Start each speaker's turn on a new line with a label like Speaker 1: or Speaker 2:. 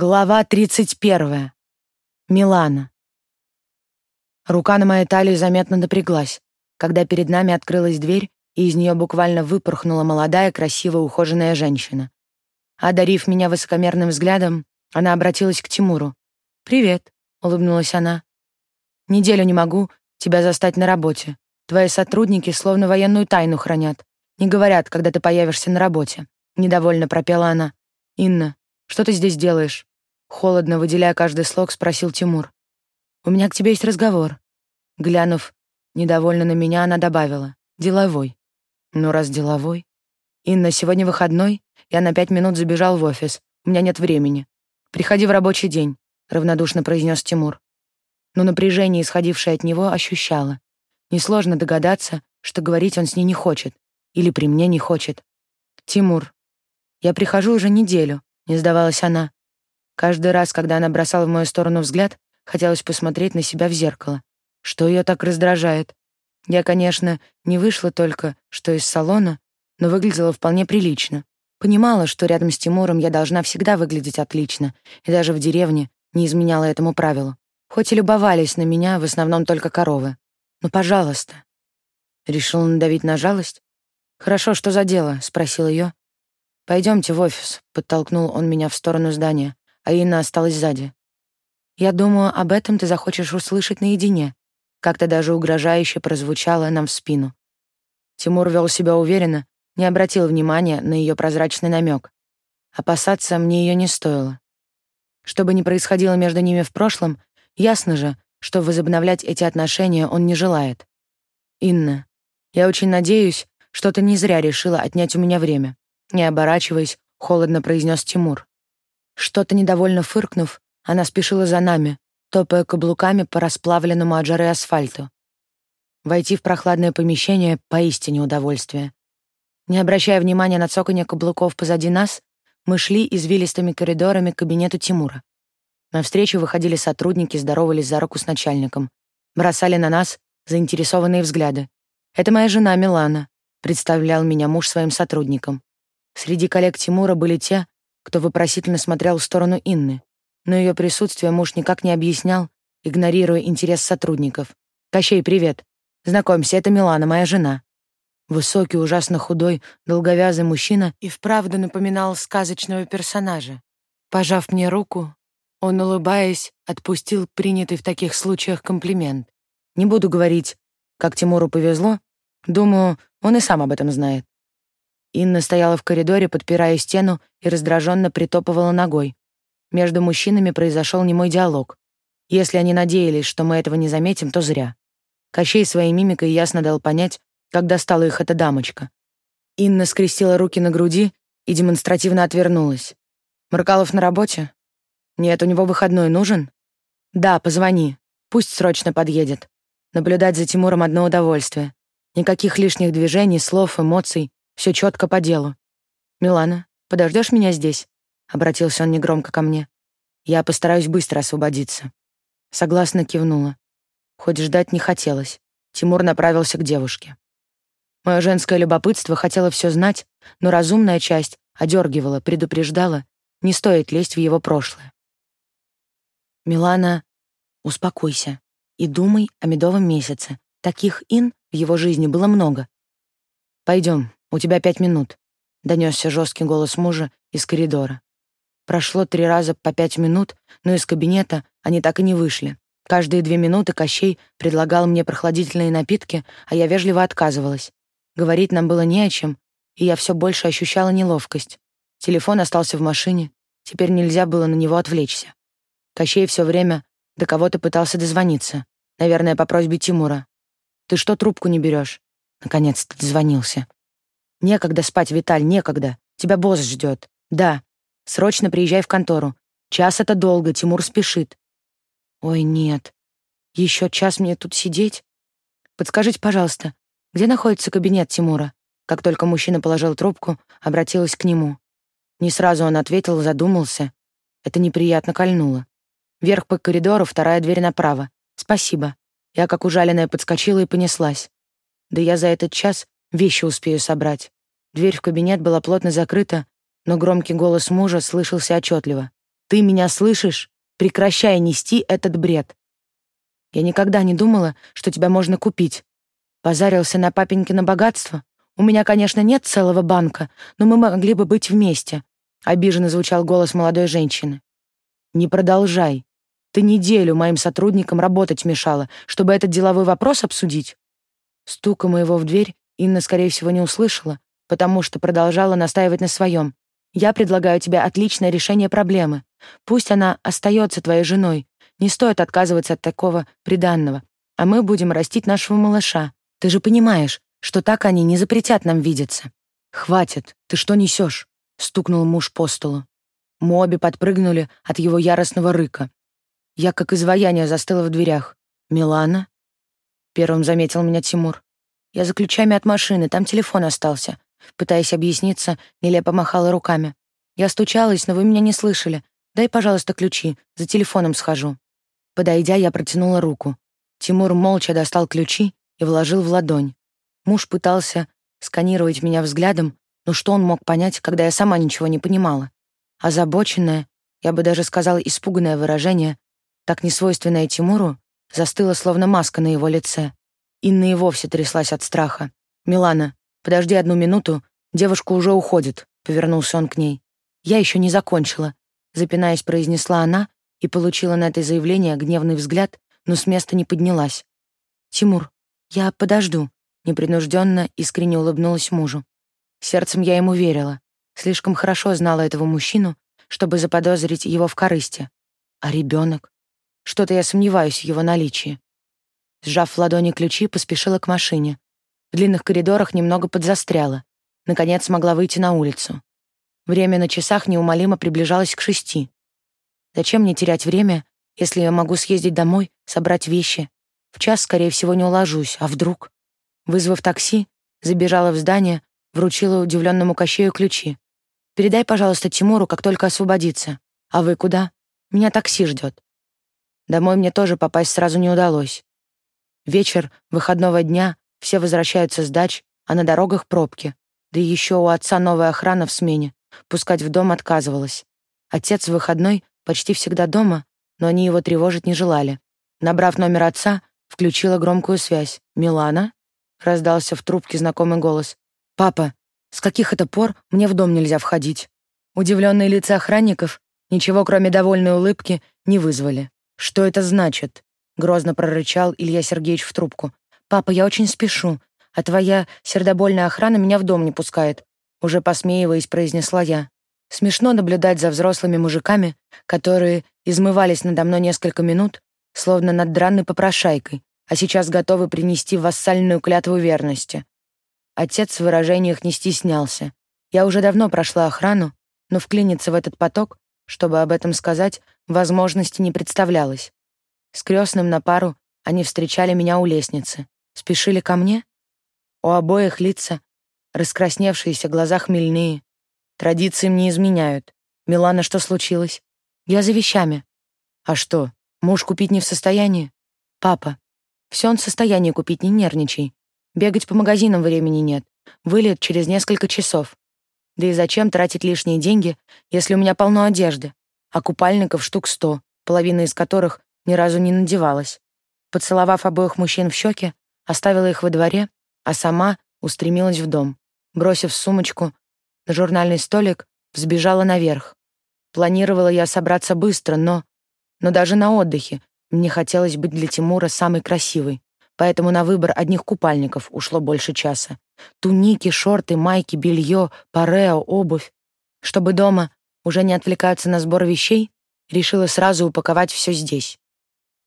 Speaker 1: Глава 31. Милана. Рука на моей талии заметно напряглась, когда перед нами открылась дверь, и из нее буквально выпорхнула молодая, красивая, ухоженная женщина. Одарив меня высокомерным взглядом, она обратилась к Тимуру. «Привет», — улыбнулась она. «Неделю не могу тебя застать на работе. Твои сотрудники словно военную тайну хранят. Не говорят, когда ты появишься на работе». Недовольно пропела она. «Инна, что ты здесь делаешь?» Холодно, выделяя каждый слог, спросил Тимур. «У меня к тебе есть разговор». Глянув недовольно на меня, она добавила. «Деловой». «Ну, раз деловой...» «Инна, сегодня выходной. Я на пять минут забежал в офис. У меня нет времени. Приходи в рабочий день», — равнодушно произнес Тимур. Но напряжение, исходившее от него, ощущала. Несложно догадаться, что говорить он с ней не хочет. Или при мне не хочет. «Тимур, я прихожу уже неделю», — не сдавалась она. Каждый раз, когда она бросала в мою сторону взгляд, хотелось посмотреть на себя в зеркало. Что ее так раздражает? Я, конечно, не вышла только что из салона, но выглядела вполне прилично. Понимала, что рядом с Тимуром я должна всегда выглядеть отлично, и даже в деревне не изменяла этому правилу. Хоть и любовались на меня в основном только коровы. Ну, пожалуйста. Решила надавить на жалость? «Хорошо, что за дело?» — спросил ее. Пойдемте в офис», — подтолкнул он меня в сторону здания а Инна осталась сзади. «Я думаю, об этом ты захочешь услышать наедине», как-то даже угрожающе прозвучало нам в спину. Тимур вел себя уверенно, не обратил внимания на ее прозрачный намек. Опасаться мне ее не стоило. Что бы ни происходило между ними в прошлом, ясно же, что возобновлять эти отношения он не желает. «Инна, я очень надеюсь, что ты не зря решила отнять у меня время», не оборачиваясь, холодно произнес Тимур. Что-то недовольно фыркнув, она спешила за нами, топая каблуками по расплавленному от жары асфальту. Войти в прохладное помещение — поистине удовольствие. Не обращая внимания на цоканье каблуков позади нас, мы шли извилистыми коридорами к кабинету Тимура. Навстречу выходили сотрудники, здоровались за руку с начальником. Бросали на нас заинтересованные взгляды. «Это моя жена Милана», — представлял меня муж своим сотрудникам. Среди коллег Тимура были те, кто вопросительно смотрел в сторону Инны, но ее присутствие муж никак не объяснял, игнорируя интерес сотрудников. «Кощей, привет. Знакомься, это Милана, моя жена». Высокий, ужасно худой, долговязый мужчина и вправду напоминал сказочного персонажа. Пожав мне руку, он, улыбаясь, отпустил принятый в таких случаях комплимент. Не буду говорить, как Тимуру повезло, думаю, он и сам об этом знает. Инна стояла в коридоре, подпирая стену, и раздраженно притопывала ногой. Между мужчинами произошел немой диалог. Если они надеялись, что мы этого не заметим, то зря. Кощей своей мимикой ясно дал понять, как достала их эта дамочка. Инна скрестила руки на груди и демонстративно отвернулась. «Маркалов на работе?» «Нет, у него выходной нужен?» «Да, позвони. Пусть срочно подъедет. Наблюдать за Тимуром одно удовольствие. Никаких лишних движений, слов, эмоций. Все четко по делу. Милана, подождешь меня здесь? Обратился он негромко ко мне. Я постараюсь быстро освободиться. Согласно кивнула. Хоть ждать не хотелось. Тимур направился к девушке. Мое женское любопытство хотело все знать, но разумная часть одергивала, предупреждала, не стоит лезть в его прошлое. Милана, успокойся и думай о медовом месяце. Таких ин в его жизни было много. Пойдем, «У тебя пять минут», — донесся жесткий голос мужа из коридора. Прошло три раза по пять минут, но из кабинета они так и не вышли. Каждые две минуты Кощей предлагал мне прохладительные напитки, а я вежливо отказывалась. Говорить нам было не о чем, и я все больше ощущала неловкость. Телефон остался в машине, теперь нельзя было на него отвлечься. Кощей все время до кого-то пытался дозвониться, наверное, по просьбе Тимура. «Ты что трубку не берешь? Наконец-то дозвонился. Некогда спать, Виталь, некогда. Тебя босс ждет. Да. Срочно приезжай в контору. Час — это долго, Тимур спешит. Ой, нет. Еще час мне тут сидеть? Подскажите, пожалуйста, где находится кабинет Тимура? Как только мужчина положил трубку, обратилась к нему. Не сразу он ответил, задумался. Это неприятно кольнуло. Вверх по коридору, вторая дверь направо. Спасибо. Я, как ужаленная, подскочила и понеслась. Да я за этот час Вещи успею собрать. Дверь в кабинет была плотно закрыта, но громкий голос мужа слышался отчетливо. Ты меня слышишь? Прекращай нести этот бред. Я никогда не думала, что тебя можно купить. Позарился на папенькино богатство. У меня, конечно, нет целого банка, но мы могли бы быть вместе. Обиженно звучал голос молодой женщины. Не продолжай. Ты неделю моим сотрудникам работать мешала, чтобы этот деловой вопрос обсудить. Стука моего в дверь Инна, скорее всего, не услышала, потому что продолжала настаивать на своем. Я предлагаю тебе отличное решение проблемы. Пусть она остается твоей женой. Не стоит отказываться от такого приданного. А мы будем растить нашего малыша. Ты же понимаешь, что так они не запретят нам видеться. Хватит, ты что несешь? стукнул муж по столу. Мы подпрыгнули от его яростного рыка. Я как изваяние застыла в дверях. «Милана?» Первым заметил меня Тимур. «Я за ключами от машины, там телефон остался. Пытаясь объясниться, нелепо махала руками. «Я стучалась, но вы меня не слышали. Дай, пожалуйста, ключи, за телефоном схожу». Подойдя, я протянула руку. Тимур молча достал ключи и вложил в ладонь. Муж пытался сканировать меня взглядом, но что он мог понять, когда я сама ничего не понимала? Озабоченное, я бы даже сказала испуганное выражение, так несвойственное Тимуру, застыло словно маска на его лице. Инна и вовсе тряслась от страха. «Милана, «Подожди одну минуту, девушка уже уходит», — повернулся он к ней. «Я еще не закончила», — запинаясь, произнесла она и получила на это заявление гневный взгляд, но с места не поднялась. «Тимур, я подожду», — непринужденно искренне улыбнулась мужу. Сердцем я ему верила. Слишком хорошо знала этого мужчину, чтобы заподозрить его в корысти. А ребенок? Что-то я сомневаюсь в его наличии. Сжав в ладони ключи, поспешила к машине. В длинных коридорах немного подзастряла. Наконец смогла выйти на улицу. Время на часах неумолимо приближалось к шести. Зачем мне терять время, если я могу съездить домой, собрать вещи? В час, скорее всего, не уложусь, а вдруг? Вызвав такси, забежала в здание, вручила удивленному Кощею ключи. «Передай, пожалуйста, Тимуру, как только освободится. А вы куда? Меня такси ждет». Домой мне тоже попасть сразу не удалось. Вечер выходного дня все возвращаются с дач, а на дорогах пробки. Да еще у отца новая охрана в смене. Пускать в дом отказывалась. Отец в выходной почти всегда дома, но они его тревожить не желали. Набрав номер отца, включила громкую связь. «Милана?» — раздался в трубке знакомый голос. «Папа, с каких это пор мне в дом нельзя входить?» Удивленные лица охранников ничего, кроме довольной улыбки, не вызвали. «Что это значит?» — грозно прорычал Илья Сергеевич в трубку. «Папа, я очень спешу, а твоя сердобольная охрана меня в дом не пускает», уже посмеиваясь, произнесла я. Смешно наблюдать за взрослыми мужиками, которые измывались надо мной несколько минут, словно над дранной попрошайкой, а сейчас готовы принести вассальную клятву верности. Отец в выражениях не стеснялся. Я уже давно прошла охрану, но вклиниться в этот поток, чтобы об этом сказать, возможности не представлялось. С крестным на пару они встречали меня у лестницы. Спешили ко мне? У обоих лица, раскрасневшиеся глаза хмельные. Традициям не изменяют. Милана, что случилось? Я за вещами. А что, муж купить не в состоянии? Папа, все он в состоянии купить, не нервничай. Бегать по магазинам времени нет. Вылет через несколько часов. Да и зачем тратить лишние деньги, если у меня полно одежды, а купальников штук сто, половина из которых ни разу не надевалась. Поцеловав обоих мужчин в щеки, оставила их во дворе, а сама устремилась в дом. Бросив сумочку на журнальный столик, взбежала наверх. Планировала я собраться быстро, но... Но даже на отдыхе мне хотелось быть для Тимура самой красивой, поэтому на выбор одних купальников ушло больше часа. Туники, шорты, майки, белье, парео, обувь. Чтобы дома уже не отвлекаться на сбор вещей, решила сразу упаковать все здесь.